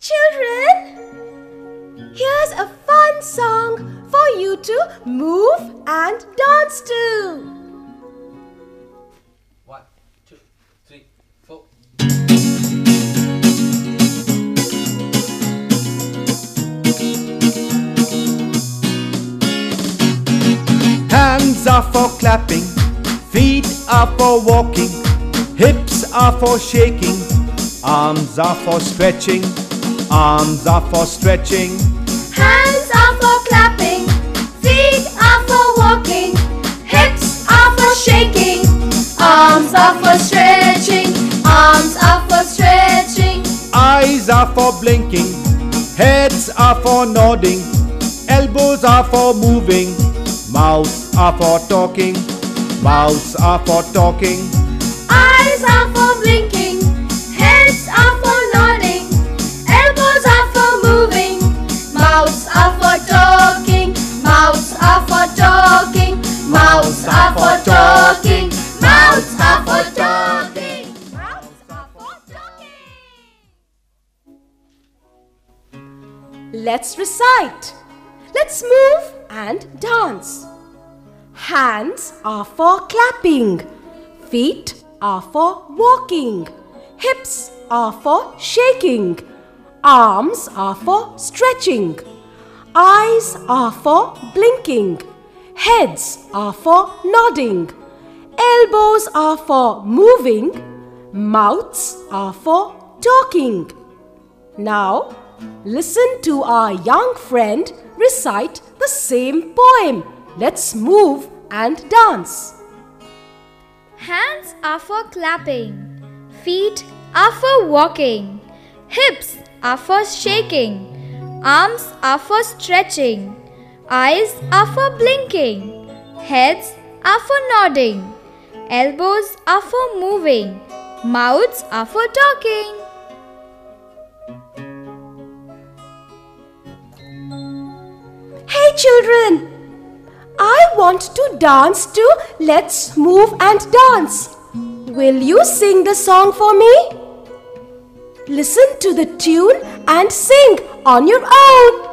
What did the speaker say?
Children, here's a fun song for you to move and dance to. One, two, three, four. Hands are for clapping, feet are for walking, hips are for shaking, arms are for stretching, arms are for stretching. Hands are for clapping, feet are for walking, hips are for shaking, arms are for stretching, arms are for stretching. Eyes are for blinking, heads are for nodding, elbows are for moving, mouths are for talking, mouths are for talking. Eyes are for Let's recite. Let's move and dance. Hands are for clapping. Feet are for walking. Hips are for shaking. Arms are for stretching. Eyes are for blinking. Heads are for nodding. Elbows are for moving. Mouths are for talking. Now, listen to our young friend recite the same poem. Let's move and dance. Hands are for clapping, feet are for walking, hips are for shaking, arms are for stretching, eyes are for blinking, heads are for nodding, elbows are for moving, mouths are for talking. Children! I want to dance to Let's Move and Dance. Will you sing the song for me? Listen to the tune and sing on your own.